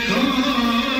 Come.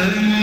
Sende